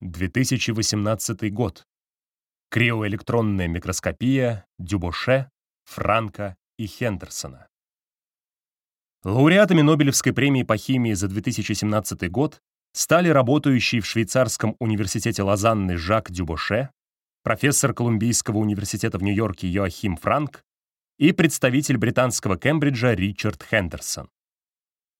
2018 год. Криоэлектронная микроскопия Дюбоше, Франка и Хендерсона. Лауреатами Нобелевской премии по химии за 2017 год стали работающий в швейцарском университете Лозанны Жак Дюбоше, профессор Колумбийского университета в Нью-Йорке Йоахим Франк и представитель британского Кембриджа Ричард Хендерсон.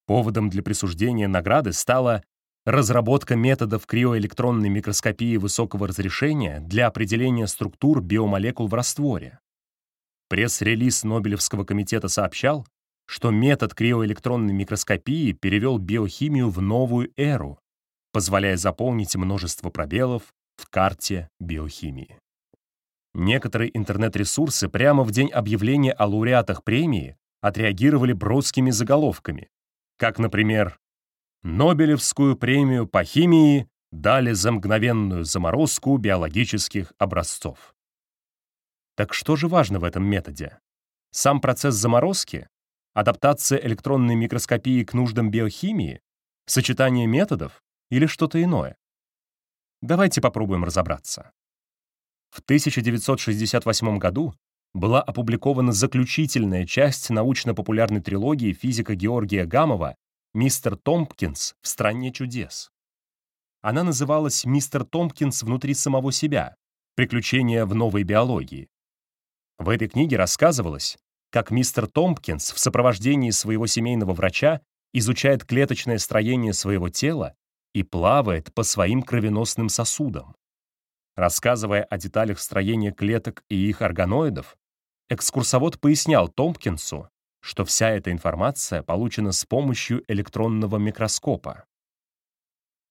Поводом для присуждения награды стала разработка методов криоэлектронной микроскопии высокого разрешения для определения структур биомолекул в растворе. Пресс-релиз Нобелевского комитета сообщал, что метод криоэлектронной микроскопии перевел биохимию в новую эру, позволяя заполнить множество пробелов в карте биохимии. Некоторые интернет-ресурсы прямо в день объявления о лауреатах премии отреагировали броскими заголовками, как, например, Нобелевскую премию по химии дали за мгновенную заморозку биологических образцов. Так что же важно в этом методе? Сам процесс заморозки? Адаптация электронной микроскопии к нуждам биохимии? Сочетание методов? Или что-то иное? Давайте попробуем разобраться. В 1968 году была опубликована заключительная часть научно-популярной трилогии физика Георгия Гамова «Мистер Томпкинс в стране чудес». Она называлась «Мистер Томпкинс внутри самого себя. Приключения в новой биологии». В этой книге рассказывалось, как мистер Томпкинс в сопровождении своего семейного врача изучает клеточное строение своего тела и плавает по своим кровеносным сосудам. Рассказывая о деталях строения клеток и их органоидов, экскурсовод пояснял Томпкинсу, что вся эта информация получена с помощью электронного микроскопа.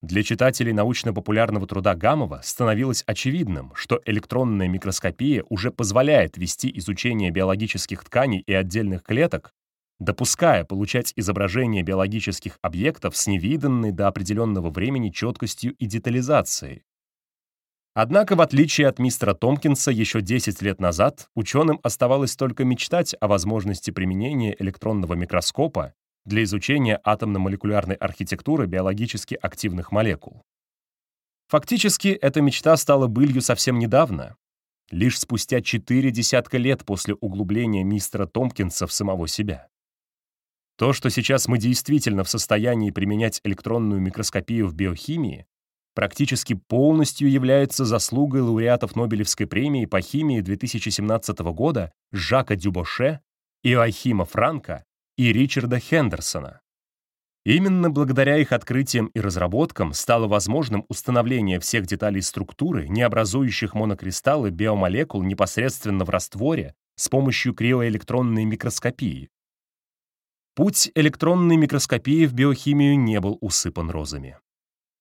Для читателей научно-популярного труда Гамова становилось очевидным, что электронная микроскопия уже позволяет вести изучение биологических тканей и отдельных клеток, допуская получать изображения биологических объектов с невиданной до определенного времени четкостью и детализацией, Однако, в отличие от мистера Томпкинса, еще 10 лет назад ученым оставалось только мечтать о возможности применения электронного микроскопа для изучения атомно-молекулярной архитектуры биологически активных молекул. Фактически, эта мечта стала былью совсем недавно, лишь спустя четыре десятка лет после углубления мистера Томпкинса в самого себя. То, что сейчас мы действительно в состоянии применять электронную микроскопию в биохимии, практически полностью является заслугой лауреатов Нобелевской премии по химии 2017 года Жака Дюбоше, Иоахима Франка и Ричарда Хендерсона. Именно благодаря их открытиям и разработкам стало возможным установление всех деталей структуры, не образующих монокристаллы биомолекул непосредственно в растворе с помощью криоэлектронной микроскопии. Путь электронной микроскопии в биохимию не был усыпан розами.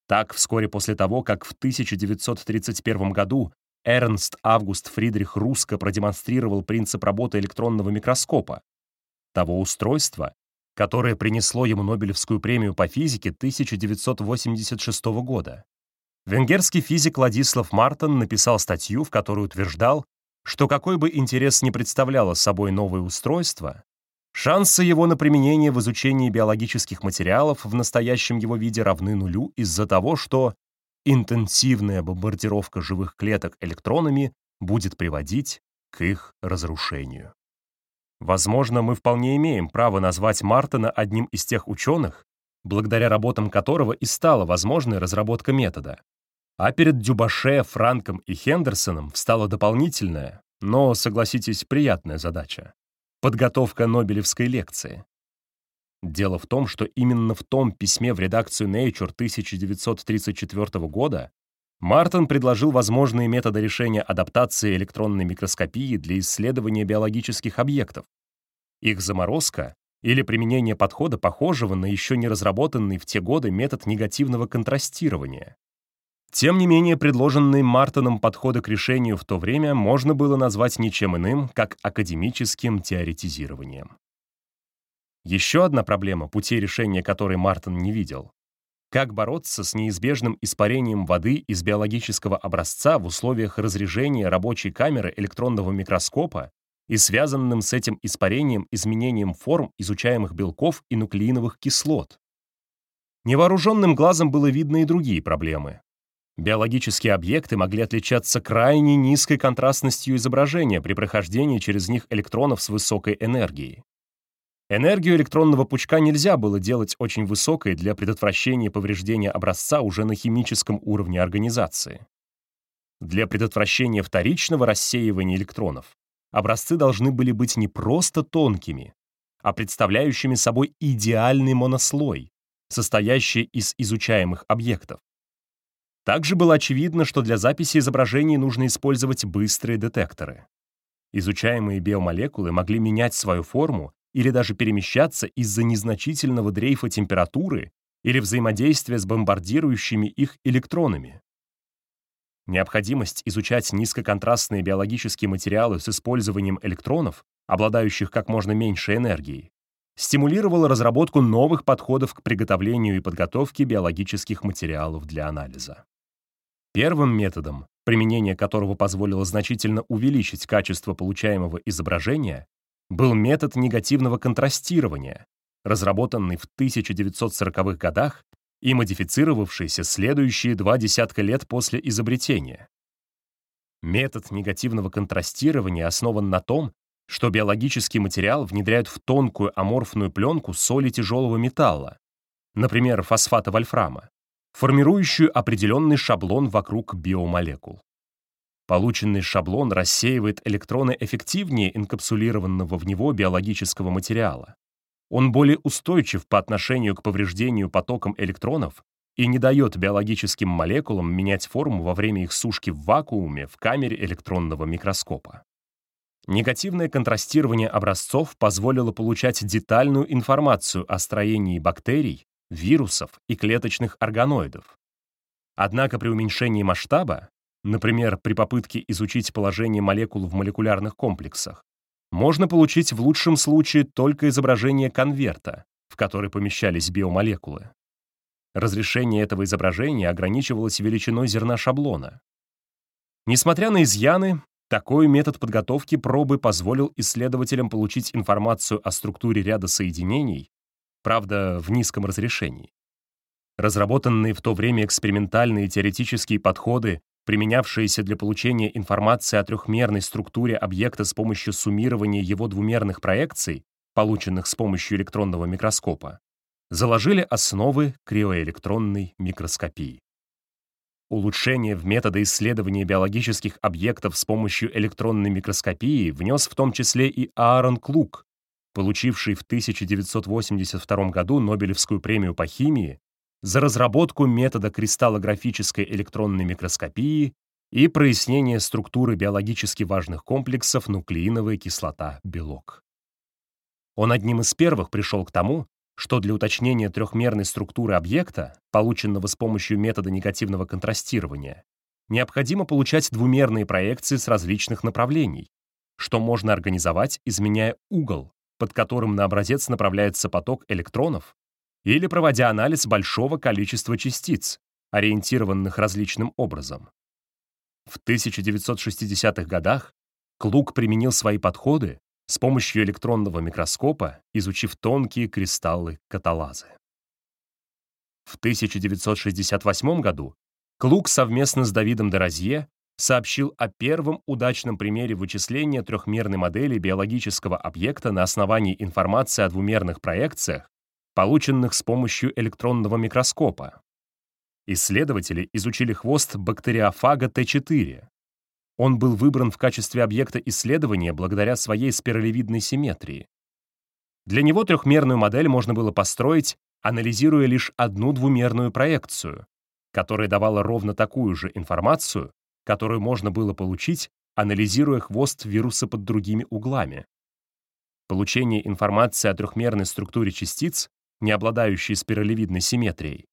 Так, вскоре после того, как в 1931 году Эрнст Август Фридрих Руско продемонстрировал принцип работы электронного микроскопа, того устройства, которое принесло ему Нобелевскую премию по физике 1986 года. Венгерский физик Ладислав Мартон написал статью, в которой утверждал, что какой бы интерес ни представляло собой новое устройство, Шансы его на применение в изучении биологических материалов в настоящем его виде равны нулю из-за того, что интенсивная бомбардировка живых клеток электронами будет приводить к их разрушению. Возможно, мы вполне имеем право назвать Мартона одним из тех ученых, благодаря работам которого и стала возможной разработка метода. А перед Дюбаше, Франком и Хендерсоном встала дополнительная, но, согласитесь, приятная задача Подготовка Нобелевской лекции. Дело в том, что именно в том письме в редакцию Nature 1934 года Мартин предложил возможные методы решения адаптации электронной микроскопии для исследования биологических объектов. Их заморозка или применение подхода, похожего на еще не разработанный в те годы метод негативного контрастирования. Тем не менее, предложенные Мартоном подходы к решению в то время можно было назвать ничем иным, как академическим теоретизированием. Еще одна проблема, пути решения которой Мартон не видел. Как бороться с неизбежным испарением воды из биологического образца в условиях разрежения рабочей камеры электронного микроскопа и связанным с этим испарением изменением форм изучаемых белков и нуклеиновых кислот? Невооруженным глазом было видно и другие проблемы. Биологические объекты могли отличаться крайне низкой контрастностью изображения при прохождении через них электронов с высокой энергией. Энергию электронного пучка нельзя было делать очень высокой для предотвращения повреждения образца уже на химическом уровне организации. Для предотвращения вторичного рассеивания электронов образцы должны были быть не просто тонкими, а представляющими собой идеальный монослой, состоящий из изучаемых объектов. Также было очевидно, что для записи изображений нужно использовать быстрые детекторы. Изучаемые биомолекулы могли менять свою форму или даже перемещаться из-за незначительного дрейфа температуры или взаимодействия с бомбардирующими их электронами. Необходимость изучать низкоконтрастные биологические материалы с использованием электронов, обладающих как можно меньшей энергией, стимулировала разработку новых подходов к приготовлению и подготовке биологических материалов для анализа. Первым методом, применение которого позволило значительно увеличить качество получаемого изображения, был метод негативного контрастирования, разработанный в 1940-х годах и модифицировавшийся следующие два десятка лет после изобретения. Метод негативного контрастирования основан на том, что биологический материал внедряют в тонкую аморфную пленку соли тяжелого металла, например, фосфата вольфрама, формирующую определенный шаблон вокруг биомолекул. Полученный шаблон рассеивает электроны эффективнее инкапсулированного в него биологического материала. Он более устойчив по отношению к повреждению потоком электронов и не дает биологическим молекулам менять форму во время их сушки в вакууме в камере электронного микроскопа. Негативное контрастирование образцов позволило получать детальную информацию о строении бактерий, вирусов и клеточных органоидов. Однако при уменьшении масштаба Например, при попытке изучить положение молекул в молекулярных комплексах, можно получить в лучшем случае только изображение конверта, в который помещались биомолекулы. Разрешение этого изображения ограничивалось величиной зерна шаблона. Несмотря на изъяны, такой метод подготовки пробы позволил исследователям получить информацию о структуре ряда соединений, правда, в низком разрешении. Разработанные в то время экспериментальные теоретические подходы применявшиеся для получения информации о трехмерной структуре объекта с помощью суммирования его двумерных проекций, полученных с помощью электронного микроскопа, заложили основы криоэлектронной микроскопии. Улучшение в методы исследования биологических объектов с помощью электронной микроскопии внес в том числе и Аарон Клук, получивший в 1982 году Нобелевскую премию по химии за разработку метода кристаллографической электронной микроскопии и прояснение структуры биологически важных комплексов нуклеиновая кислота-белок. Он одним из первых пришел к тому, что для уточнения трехмерной структуры объекта, полученного с помощью метода негативного контрастирования, необходимо получать двумерные проекции с различных направлений, что можно организовать, изменяя угол, под которым на образец направляется поток электронов, или проводя анализ большого количества частиц, ориентированных различным образом. В 1960-х годах Клук применил свои подходы с помощью электронного микроскопа, изучив тонкие кристаллы каталазы. В 1968 году Клук совместно с Давидом Дорозье сообщил о первом удачном примере вычисления трехмерной модели биологического объекта на основании информации о двумерных проекциях полученных с помощью электронного микроскопа. Исследователи изучили хвост бактериофага Т4. Он был выбран в качестве объекта исследования благодаря своей спиралевидной симметрии. Для него трехмерную модель можно было построить, анализируя лишь одну двумерную проекцию, которая давала ровно такую же информацию, которую можно было получить, анализируя хвост вируса под другими углами. Получение информации о трехмерной структуре частиц не обладающие спиралевидной симметрией,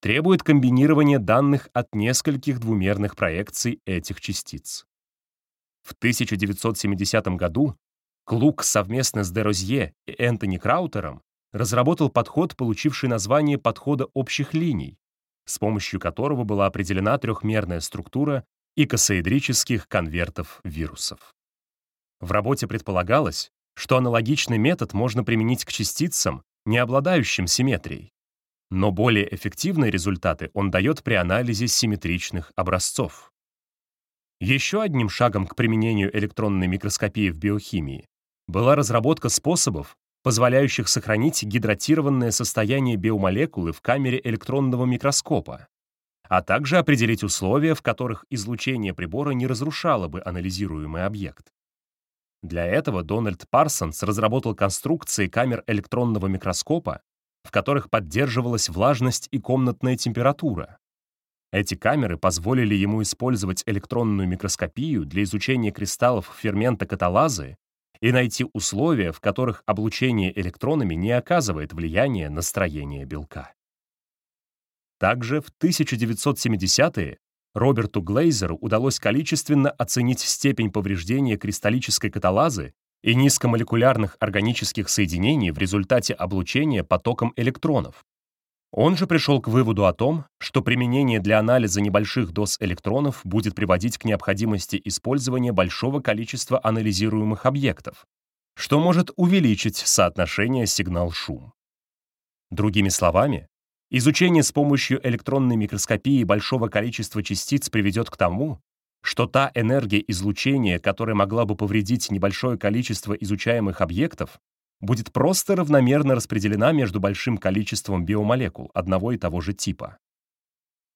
требует комбинирования данных от нескольких двумерных проекций этих частиц. В 1970 году Клук совместно с Дерозье и Энтони Краутером разработал подход, получивший название подхода общих линий, с помощью которого была определена трехмерная структура икосаэдрических конвертов вирусов. В работе предполагалось, что аналогичный метод можно применить к частицам, не обладающим симметрией. Но более эффективные результаты он дает при анализе симметричных образцов. Еще одним шагом к применению электронной микроскопии в биохимии была разработка способов, позволяющих сохранить гидратированное состояние биомолекулы в камере электронного микроскопа, а также определить условия, в которых излучение прибора не разрушало бы анализируемый объект. Для этого Дональд Парсонс разработал конструкции камер электронного микроскопа, в которых поддерживалась влажность и комнатная температура. Эти камеры позволили ему использовать электронную микроскопию для изучения кристаллов фермента каталазы и найти условия, в которых облучение электронами не оказывает влияния на строение белка. Также в 1970-е Роберту Глейзеру удалось количественно оценить степень повреждения кристаллической каталазы и низкомолекулярных органических соединений в результате облучения потоком электронов. Он же пришел к выводу о том, что применение для анализа небольших доз электронов будет приводить к необходимости использования большого количества анализируемых объектов, что может увеличить соотношение сигнал-шум. Другими словами, изучение с помощью электронной микроскопии большого количества частиц приведет к тому, что та энергия излучения, которая могла бы повредить небольшое количество изучаемых объектов, будет просто равномерно распределена между большим количеством биомолекул одного и того же типа.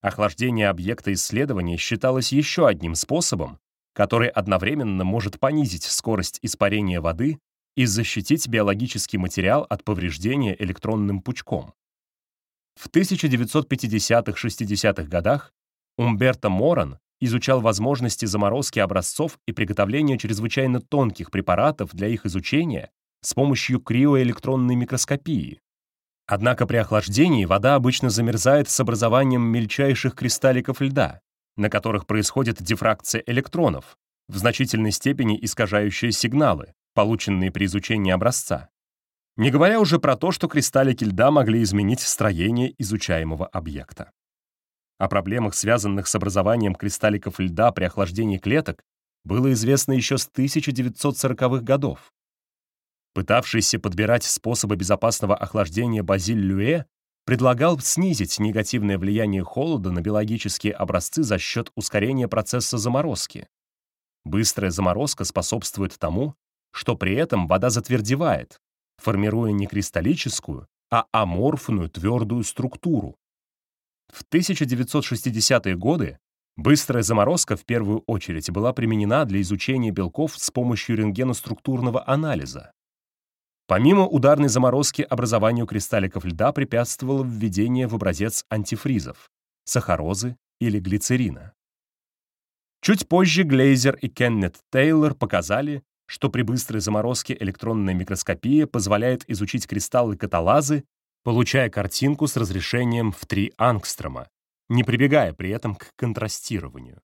Охлаждение объекта исследования считалось еще одним способом, который одновременно может понизить скорость испарения воды и защитить биологический материал от повреждения электронным пучком. В 1950-60-х годах Умберто Моран изучал возможности заморозки образцов и приготовления чрезвычайно тонких препаратов для их изучения с помощью криоэлектронной микроскопии. Однако при охлаждении вода обычно замерзает с образованием мельчайших кристалликов льда, на которых происходит дифракция электронов, в значительной степени искажающие сигналы, полученные при изучении образца. Не говоря уже про то, что кристаллики льда могли изменить строение изучаемого объекта. О проблемах, связанных с образованием кристалликов льда при охлаждении клеток, было известно еще с 1940-х годов. Пытавшийся подбирать способы безопасного охлаждения Базиль Люэ предлагал снизить негативное влияние холода на биологические образцы за счет ускорения процесса заморозки. Быстрая заморозка способствует тому, что при этом вода затвердевает, формируя не кристаллическую, а аморфную твердую структуру, в 1960-е годы быстрая заморозка в первую очередь была применена для изучения белков с помощью рентгеноструктурного анализа. Помимо ударной заморозки образованию кристалликов льда препятствовало введение в образец антифризов, сахарозы или глицерина. Чуть позже Глейзер и Кеннет Тейлор показали, что при быстрой заморозке электронная микроскопия позволяет изучить кристаллы каталазы получая картинку с разрешением в 3 ангстрома, не прибегая при этом к контрастированию.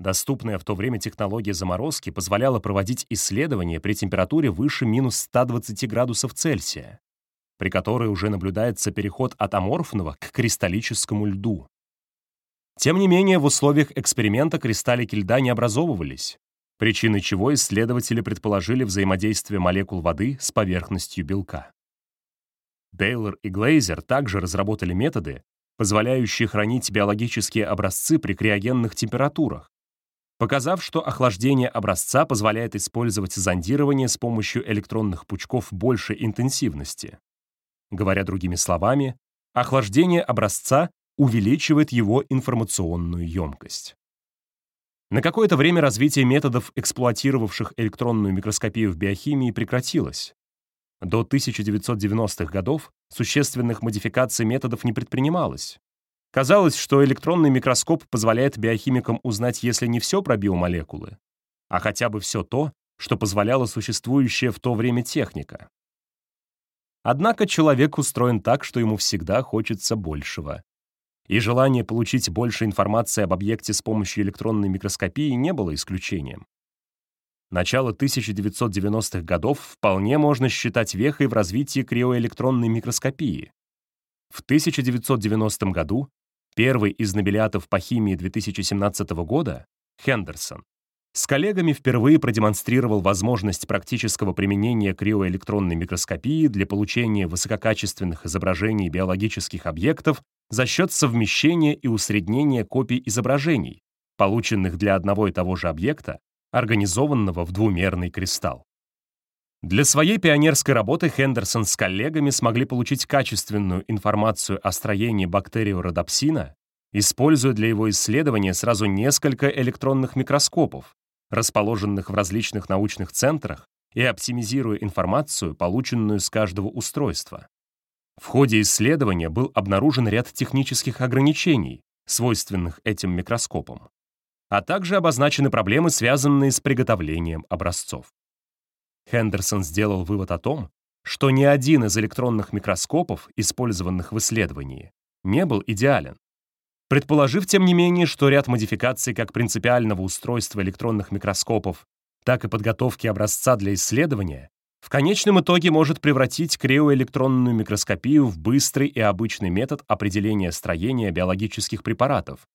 Доступная в то время технология заморозки позволяла проводить исследования при температуре выше минус 120 градусов Цельсия, при которой уже наблюдается переход от аморфного к кристаллическому льду. Тем не менее, в условиях эксперимента кристаллики льда не образовывались, причиной чего исследователи предположили взаимодействие молекул воды с поверхностью белка. Дейлор и Глейзер также разработали методы, позволяющие хранить биологические образцы при криогенных температурах, показав, что охлаждение образца позволяет использовать зондирование с помощью электронных пучков большей интенсивности. Говоря другими словами, охлаждение образца увеличивает его информационную емкость. На какое-то время развитие методов, эксплуатировавших электронную микроскопию в биохимии, прекратилось, до 1990-х годов существенных модификаций методов не предпринималось. Казалось, что электронный микроскоп позволяет биохимикам узнать, если не все про биомолекулы, а хотя бы все то, что позволяла существующая в то время техника. Однако человек устроен так, что ему всегда хочется большего. И желание получить больше информации об объекте с помощью электронной микроскопии не было исключением. Начало 1990-х годов вполне можно считать вехой в развитии криоэлектронной микроскопии. В 1990 году первый из нобелиатов по химии 2017 года, Хендерсон, с коллегами впервые продемонстрировал возможность практического применения криоэлектронной микроскопии для получения высококачественных изображений биологических объектов за счет совмещения и усреднения копий изображений, полученных для одного и того же объекта, организованного в двумерный кристалл. Для своей пионерской работы Хендерсон с коллегами смогли получить качественную информацию о строении бактериородопсина, используя для его исследования сразу несколько электронных микроскопов, расположенных в различных научных центрах, и оптимизируя информацию, полученную с каждого устройства. В ходе исследования был обнаружен ряд технических ограничений, свойственных этим микроскопам, а также обозначены проблемы, связанные с приготовлением образцов. Хендерсон сделал вывод о том, что ни один из электронных микроскопов, использованных в исследовании, не был идеален. Предположив, тем не менее, что ряд модификаций как принципиального устройства электронных микроскопов, так и подготовки образца для исследования в конечном итоге может превратить криоэлектронную микроскопию в быстрый и обычный метод определения строения биологических препаратов,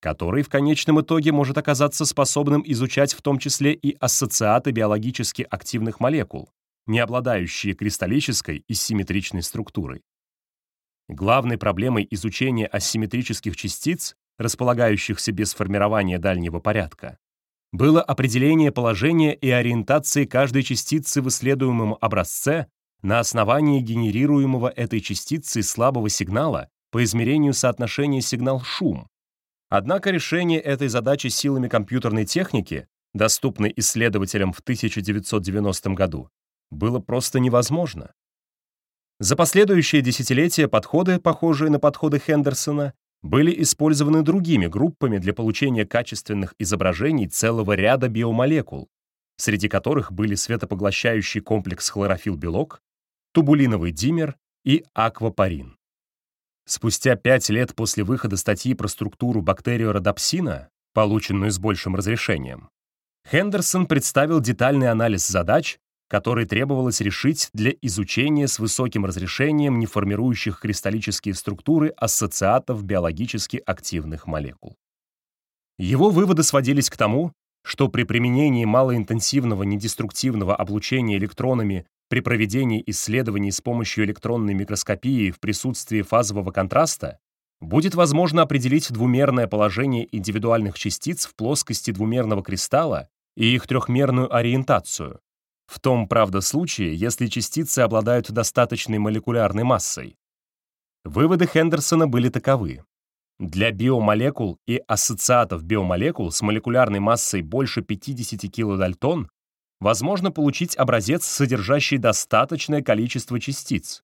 который в конечном итоге может оказаться способным изучать в том числе и ассоциаты биологически активных молекул, не обладающие кристаллической и симметричной структурой. Главной проблемой изучения асимметрических частиц, располагающихся без формирования дальнего порядка, было определение положения и ориентации каждой частицы в исследуемом образце на основании генерируемого этой частицей слабого сигнала по измерению соотношения сигнал-шум, Однако решение этой задачи силами компьютерной техники, доступной исследователям в 1990 году, было просто невозможно. За последующие десятилетия подходы, похожие на подходы Хендерсона, были использованы другими группами для получения качественных изображений целого ряда биомолекул, среди которых были светопоглощающий комплекс хлорофилл-белок, тубулиновый димер и аквапарин. Спустя пять лет после выхода статьи про структуру бактериородопсина, полученную с большим разрешением, Хендерсон представил детальный анализ задач, которые требовалось решить для изучения с высоким разрешением неформирующих кристаллические структуры ассоциатов биологически активных молекул. Его выводы сводились к тому, что при применении малоинтенсивного недеструктивного облучения электронами при проведении исследований с помощью электронной микроскопии в присутствии фазового контраста будет возможно определить двумерное положение индивидуальных частиц в плоскости двумерного кристалла и их трехмерную ориентацию. В том, правда, случае, если частицы обладают достаточной молекулярной массой. Выводы Хендерсона были таковы. Для биомолекул и ассоциатов биомолекул с молекулярной массой больше 50 килодальтон возможно получить образец, содержащий достаточное количество частиц,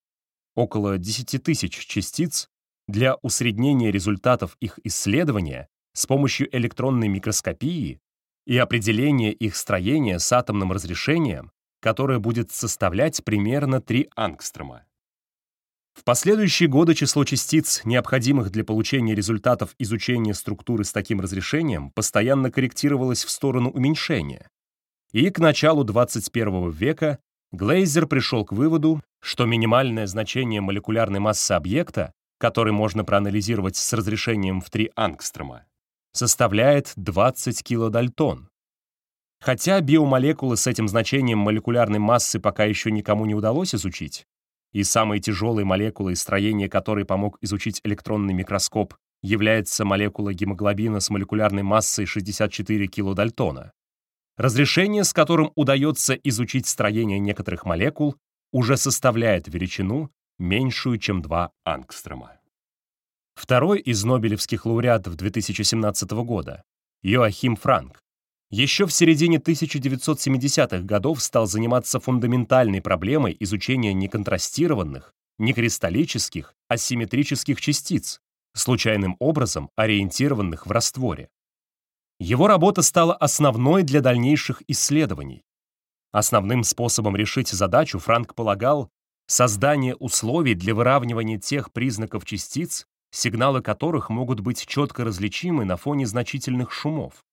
около 10 тысяч частиц, для усреднения результатов их исследования с помощью электронной микроскопии и определения их строения с атомным разрешением, которое будет составлять примерно 3 ангстрома. В последующие годы число частиц, необходимых для получения результатов изучения структуры с таким разрешением, постоянно корректировалось в сторону уменьшения, и к началу 21 века Глейзер пришел к выводу, что минимальное значение молекулярной массы объекта, который можно проанализировать с разрешением в 3 ангстрома, составляет 20 килодальтон. Хотя биомолекулы с этим значением молекулярной массы пока еще никому не удалось изучить, и самой тяжелой молекулой, строения которой помог изучить электронный микроскоп, является молекула гемоглобина с молекулярной массой 64 килодальтона, Разрешение, с которым удается изучить строение некоторых молекул, уже составляет величину, меньшую, чем 2 ангстрома. Второй из нобелевских лауреатов 2017 года, Йоахим Франк, еще в середине 1970-х годов стал заниматься фундаментальной проблемой изучения неконтрастированных, некристаллических, асимметрических частиц, случайным образом ориентированных в растворе. Его работа стала основной для дальнейших исследований. Основным способом решить задачу Франк полагал создание условий для выравнивания тех признаков частиц, сигналы которых могут быть четко различимы на фоне значительных шумов.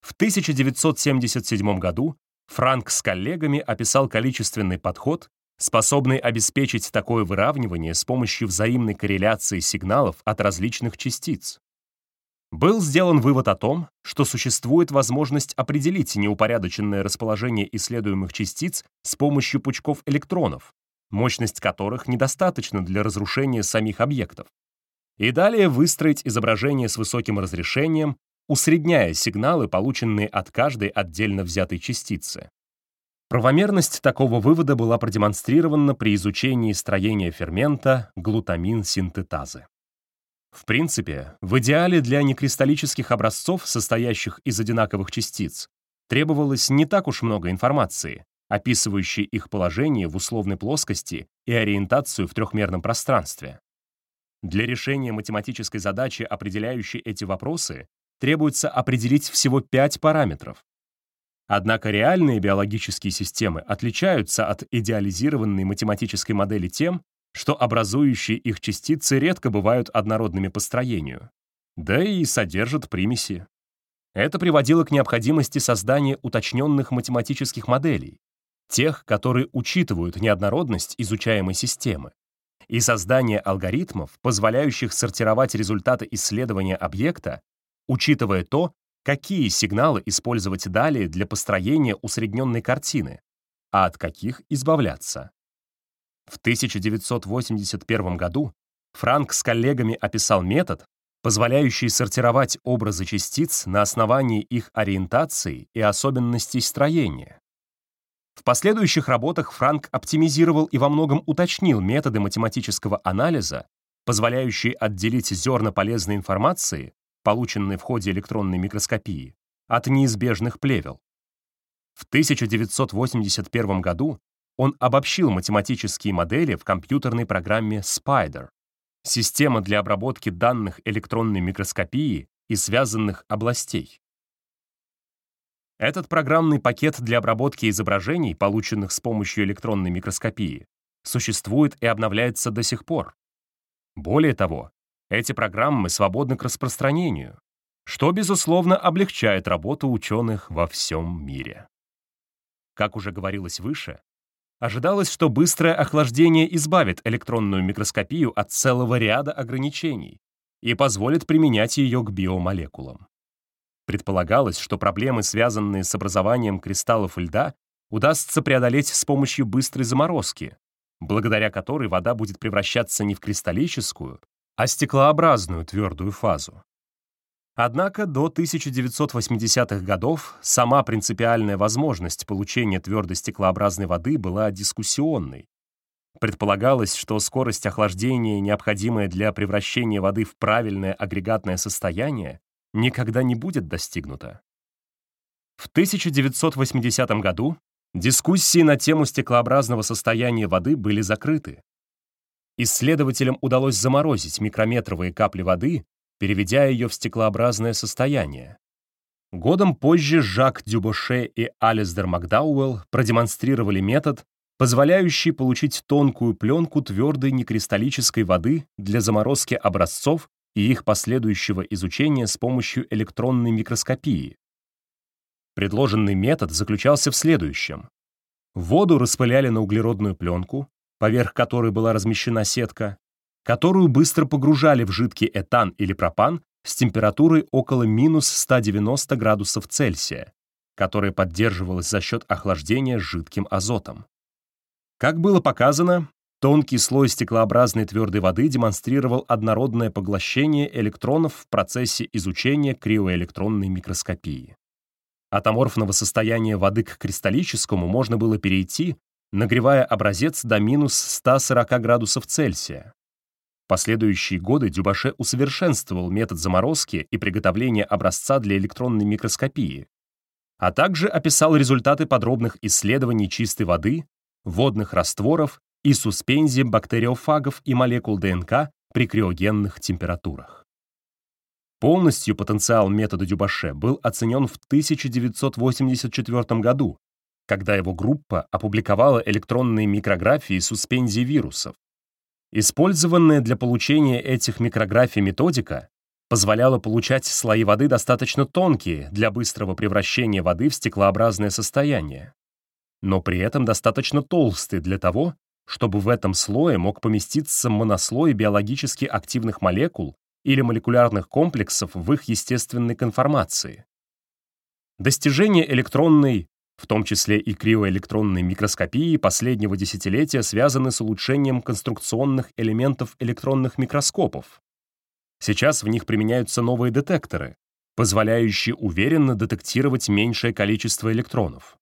В 1977 году Франк с коллегами описал количественный подход, способный обеспечить такое выравнивание с помощью взаимной корреляции сигналов от различных частиц. был сделан вывод о том, что существует возможность определить неупорядоченное расположение исследуемых частиц с помощью пучков электронов, мощность которых недостаточна для разрушения самих объектов, и далее выстроить изображение с высоким разрешением, усредняя сигналы, полученные от каждой отдельно взятой частицы. Правомерность такого вывода была продемонстрирована при изучении строения фермента глутамин-синтетазы. В принципе, в идеале для некристаллических образцов, состоящих из одинаковых частиц, требовалось не так уж много информации, описывающей их положение в условной плоскости и ориентацию в трехмерном пространстве. Для решения математической задачи, определяющей эти вопросы, требуется определить всего пять параметров. Однако реальные биологические системы отличаются от идеализированной математической модели тем, что образующие их частицы редко бывают однородными по строению, да и содержат примеси. Это приводило к необходимости создания уточненных математических моделей, тех, которые учитывают неоднородность изучаемой системы, и создания алгоритмов, позволяющих сортировать результаты исследования объекта, учитывая то, какие сигналы использовать далее для построения усредненной картины, а от каких избавляться. В 1981 году Франк с коллегами описал метод, позволяющий сортировать образы частиц на основании их ориентации и особенностей строения. В последующих работах Франк оптимизировал и во многом уточнил методы математического анализа, позволяющие отделить зерна полезной информации, полученной в ходе электронной микроскопии, от неизбежных плевел. В 1981 году он обобщил математические модели в компьютерной программе Spider, система для обработки данных электронной микроскопии и связанных областей. Этот программный пакет для обработки изображений, полученных с помощью электронной микроскопии, существует и обновляется до сих пор. Более того, эти программы свободны к распространению, что, безусловно, облегчает работу ученых во всем мире. Как уже говорилось выше, Ожидалось, что быстрое охлаждение избавит электронную микроскопию от целого ряда ограничений и позволит применять ее к биомолекулам. Предполагалось, что проблемы, связанные с образованием кристаллов льда, удастся преодолеть с помощью быстрой заморозки, благодаря которой вода будет превращаться не в кристаллическую, а стеклообразную твердую фазу. Однако до 1980-х годов сама принципиальная возможность получения твердой стеклообразной воды была дискуссионной. Предполагалось, что скорость охлаждения, необходимая для превращения воды в правильное агрегатное состояние, никогда не будет достигнута. В 1980 году дискуссии на тему стеклообразного состояния воды были закрыты. Исследователям удалось заморозить микрометровые капли воды переведя ее в стеклообразное состояние. Годом позже Жак Дюбоше и Алисдер Макдауэлл продемонстрировали метод, позволяющий получить тонкую пленку твердой некристаллической воды для заморозки образцов и их последующего изучения с помощью электронной микроскопии. Предложенный метод заключался в следующем. Воду распыляли на углеродную пленку, поверх которой была размещена сетка, которую быстро погружали в жидкий этан или пропан с температурой около минус 190 градусов Цельсия, которая поддерживалась за счет охлаждения жидким азотом. Как было показано, тонкий слой стеклообразной твердой воды демонстрировал однородное поглощение электронов в процессе изучения криоэлектронной микроскопии. От аморфного состояния воды к кристаллическому можно было перейти, нагревая образец до минус 140 градусов Цельсия последующие годы Дюбаше усовершенствовал метод заморозки и приготовления образца для электронной микроскопии, а также описал результаты подробных исследований чистой воды, водных растворов и суспензии бактериофагов и молекул ДНК при криогенных температурах. Полностью потенциал метода Дюбаше был оценен в 1984 году, когда его группа опубликовала электронные микрографии суспензий вирусов, Использованная для получения этих микрографий методика позволяла получать слои воды достаточно тонкие для быстрого превращения воды в стеклообразное состояние, но при этом достаточно толстые для того, чтобы в этом слое мог поместиться монослой биологически активных молекул или молекулярных комплексов в их естественной конформации. Достижения электронной, в том числе и криоэлектронной микроскопии последнего десятилетия связаны с улучшением конструкционных элементов электронных микроскопов. Сейчас в них применяются новые детекторы, позволяющие уверенно детектировать меньшее количество электронов.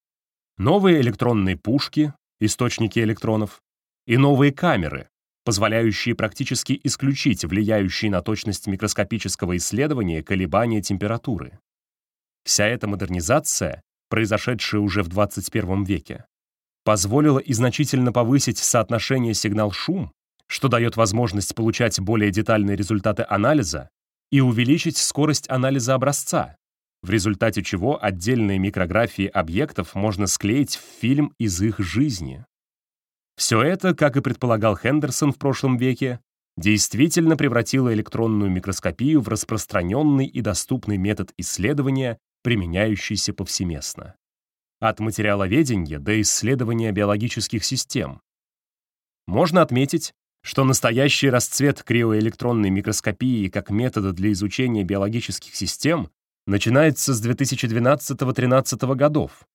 Новые электронные пушки, источники электронов, и новые камеры, позволяющие практически исключить влияющие на точность микроскопического исследования колебания температуры. Вся эта модернизация, произошедшая уже в 21 веке, позволила и значительно повысить соотношение сигнал-шум, что дает возможность получать более детальные результаты анализа и увеличить скорость анализа образца, в результате чего отдельные микрографии объектов можно склеить в фильм из их жизни. Все это, как и предполагал Хендерсон в прошлом веке, действительно превратило электронную микроскопию в распространенный и доступный метод исследования, применяющийся повсеместно. От материаловедения до исследования биологических систем. Можно отметить, что настоящий расцвет криоэлектронной микроскопии как метода для изучения биологических систем начинается с 2012-13 годов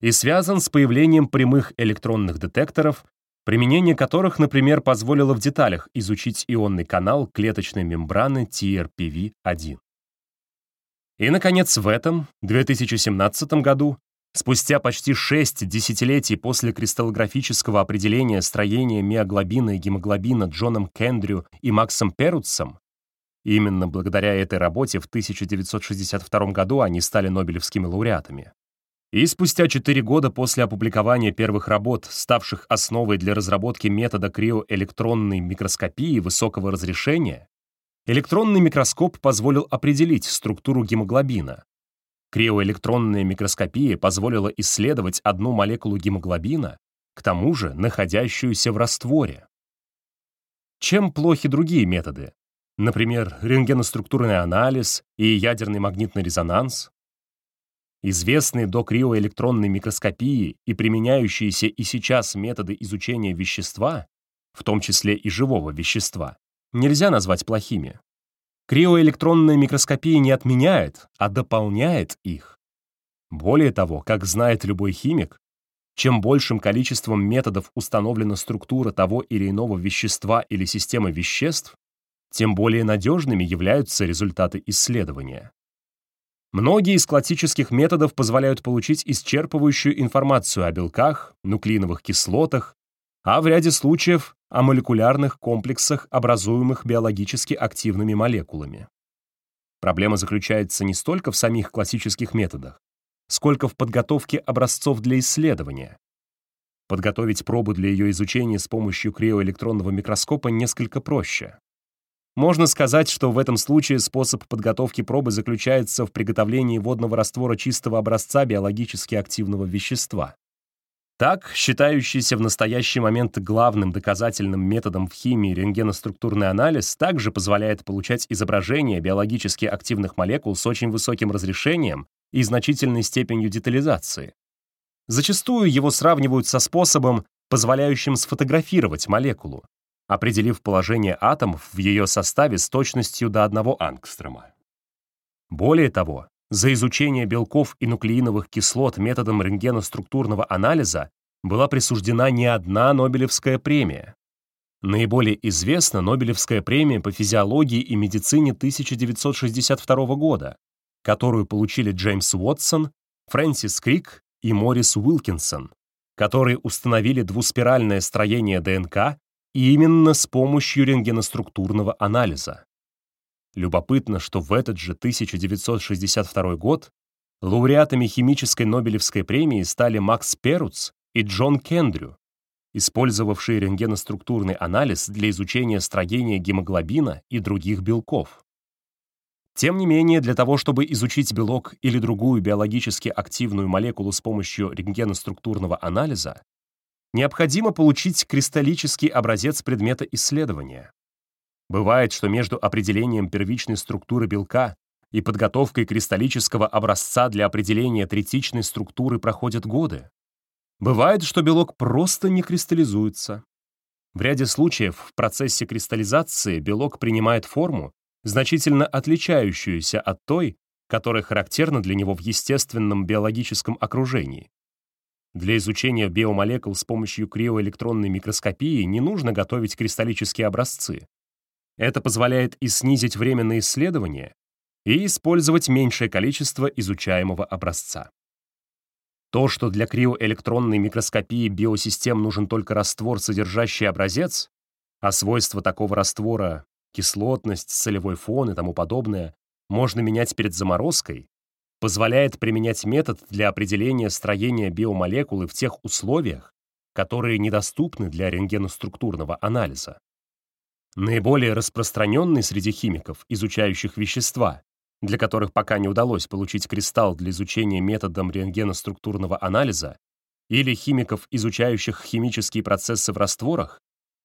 и связан с появлением прямых электронных детекторов применение которых, например, позволило в деталях изучить ионный канал клеточной мембраны TRPV-1. И, наконец, в этом, 2017 году, спустя почти шесть десятилетий после кристаллографического определения строения миоглобина и гемоглобина Джоном Кендрю и Максом Перутсом, именно благодаря этой работе в 1962 году они стали нобелевскими лауреатами, и спустя 4 года после опубликования первых работ, ставших основой для разработки метода криоэлектронной микроскопии высокого разрешения, электронный микроскоп позволил определить структуру гемоглобина. Криоэлектронная микроскопия позволила исследовать одну молекулу гемоглобина, к тому же находящуюся в растворе. Чем плохи другие методы? Например, рентгеноструктурный анализ и ядерный магнитный резонанс? Известные до криоэлектронной микроскопии и применяющиеся и сейчас методы изучения вещества, в том числе и живого вещества, нельзя назвать плохими. Криоэлектронная микроскопия не отменяет, а дополняет их. Более того, как знает любой химик, чем большим количеством методов установлена структура того или иного вещества или системы веществ, тем более надежными являются результаты исследования. Многие из классических методов позволяют получить исчерпывающую информацию о белках, нуклеиновых кислотах, а в ряде случаев о молекулярных комплексах, образуемых биологически активными молекулами. Проблема заключается не столько в самих классических методах, сколько в подготовке образцов для исследования. Подготовить пробу для ее изучения с помощью криоэлектронного микроскопа несколько проще. Можно сказать, что в этом случае способ подготовки пробы заключается в приготовлении водного раствора чистого образца биологически активного вещества. Так, считающийся в настоящий момент главным доказательным методом в химии рентгеноструктурный анализ также позволяет получать изображения биологически активных молекул с очень высоким разрешением и значительной степенью детализации. Зачастую его сравнивают со способом, позволяющим сфотографировать молекулу, определив положение атомов в ее составе с точностью до одного ангстрома. Более того, за изучение белков и нуклеиновых кислот методом рентгеноструктурного анализа была присуждена не одна Нобелевская премия. Наиболее известна Нобелевская премия по физиологии и медицине 1962 года, которую получили Джеймс Уотсон, Фрэнсис Крик и Морис Уилкинсон, которые установили двуспиральное строение ДНК именно с помощью рентгеноструктурного анализа. Любопытно, что в этот же 1962 год лауреатами химической Нобелевской премии стали Макс Перуц и Джон Кендрю, использовавшие рентгеноструктурный анализ для изучения строения гемоглобина и других белков. Тем не менее, для того, чтобы изучить белок или другую биологически активную молекулу с помощью рентгеноструктурного анализа, необходимо получить кристаллический образец предмета исследования. Бывает, что между определением первичной структуры белка и подготовкой кристаллического образца для определения третичной структуры проходят годы. Бывает, что белок просто не кристаллизуется. В ряде случаев в процессе кристаллизации белок принимает форму, значительно отличающуюся от той, которая характерна для него в естественном биологическом окружении. Для изучения биомолекул с помощью криоэлектронной микроскопии не нужно готовить кристаллические образцы. Это позволяет и снизить время на исследование, и использовать меньшее количество изучаемого образца. То, что для криоэлектронной микроскопии биосистем нужен только раствор, содержащий образец, а свойства такого раствора — кислотность, солевой фон и тому подобное — можно менять перед заморозкой, позволяет применять метод для определения строения биомолекулы в тех условиях, которые недоступны для рентгеноструктурного анализа. Наиболее распространенный среди химиков, изучающих вещества, для которых пока не удалось получить кристалл для изучения методом рентгеноструктурного анализа, или химиков, изучающих химические процессы в растворах,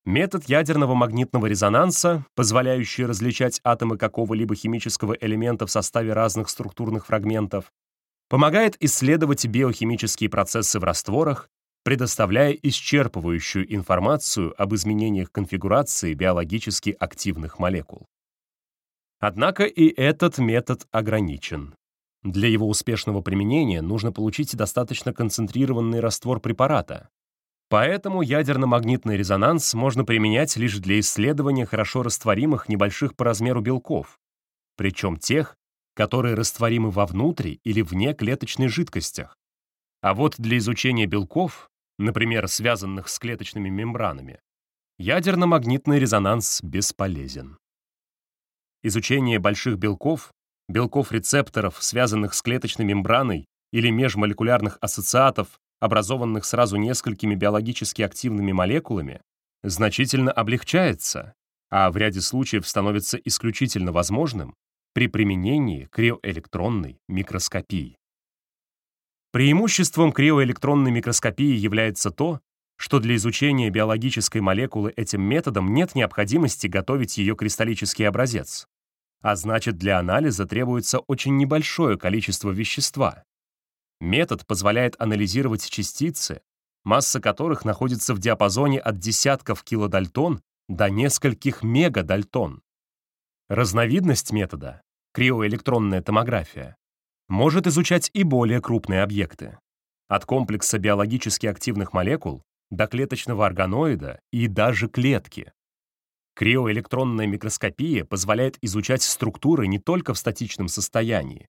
Метод ядерного магнитного резонанса, позволяющий различать атомы какого-либо химического элемента в составе разных структурных фрагментов, помогает исследовать биохимические процессы в растворах, предоставляя исчерпывающую информацию об изменениях конфигурации биологически активных молекул. Однако и этот метод ограничен. Для его успешного применения нужно получить достаточно концентрированный раствор препарата, Поэтому ядерно-магнитный резонанс можно применять лишь для исследования хорошо растворимых небольших по размеру белков, причем тех, которые растворимы во внутри или вне клеточной жидкостях. А вот для изучения белков, например, связанных с клеточными мембранами, ядерно-магнитный резонанс бесполезен. Изучение больших белков, белков-рецепторов, связанных с клеточной мембраной или межмолекулярных ассоциатов образованных сразу несколькими биологически активными молекулами, значительно облегчается, а в ряде случаев становится исключительно возможным при применении криоэлектронной микроскопии. Преимуществом криоэлектронной микроскопии является то, что для изучения биологической молекулы этим методом нет необходимости готовить ее кристаллический образец, а значит для анализа требуется очень небольшое количество вещества, Метод позволяет анализировать частицы, масса которых находится в диапазоне от десятков килодальтон до нескольких мегадальтон. Разновидность метода, криоэлектронная томография, может изучать и более крупные объекты, от комплекса биологически активных молекул до клеточного органоида и даже клетки. Криоэлектронная микроскопия позволяет изучать структуры не только в статичном состоянии.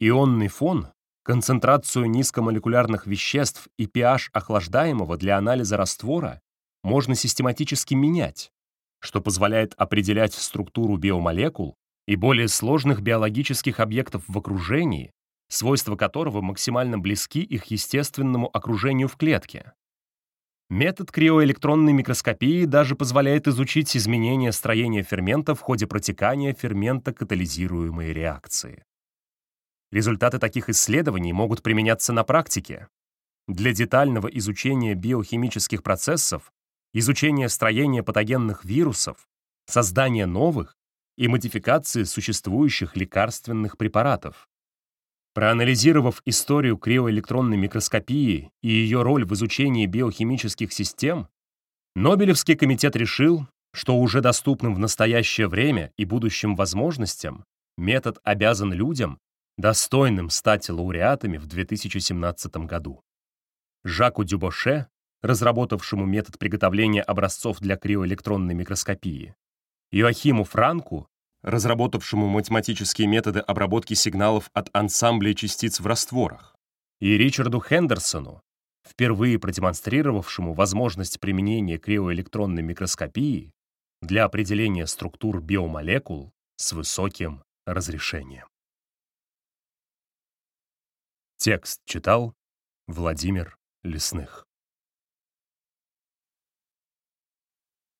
Ионный фон Концентрацию низкомолекулярных веществ и pH охлаждаемого для анализа раствора можно систематически менять, что позволяет определять структуру биомолекул и более сложных биологических объектов в окружении, свойства которого максимально близки их естественному окружению в клетке. Метод криоэлектронной микроскопии даже позволяет изучить изменения строения фермента в ходе протекания фермента-катализируемой реакции. Результаты таких исследований могут применяться на практике. Для детального изучения биохимических процессов, изучения строения патогенных вирусов, создания новых и модификации существующих лекарственных препаратов. Проанализировав историю криоэлектронной микроскопии и ее роль в изучении биохимических систем, Нобелевский комитет решил, что уже доступным в настоящее время и будущим возможностям метод обязан людям достойным стать лауреатами в 2017 году. Жаку Дюбоше, разработавшему метод приготовления образцов для криоэлектронной микроскопии, Иоахиму Франку, разработавшему математические методы обработки сигналов от ансамблей частиц в растворах, и Ричарду Хендерсону, впервые продемонстрировавшему возможность применения криоэлектронной микроскопии для определения структур биомолекул с высоким разрешением. Текст читал Владимир Лесных.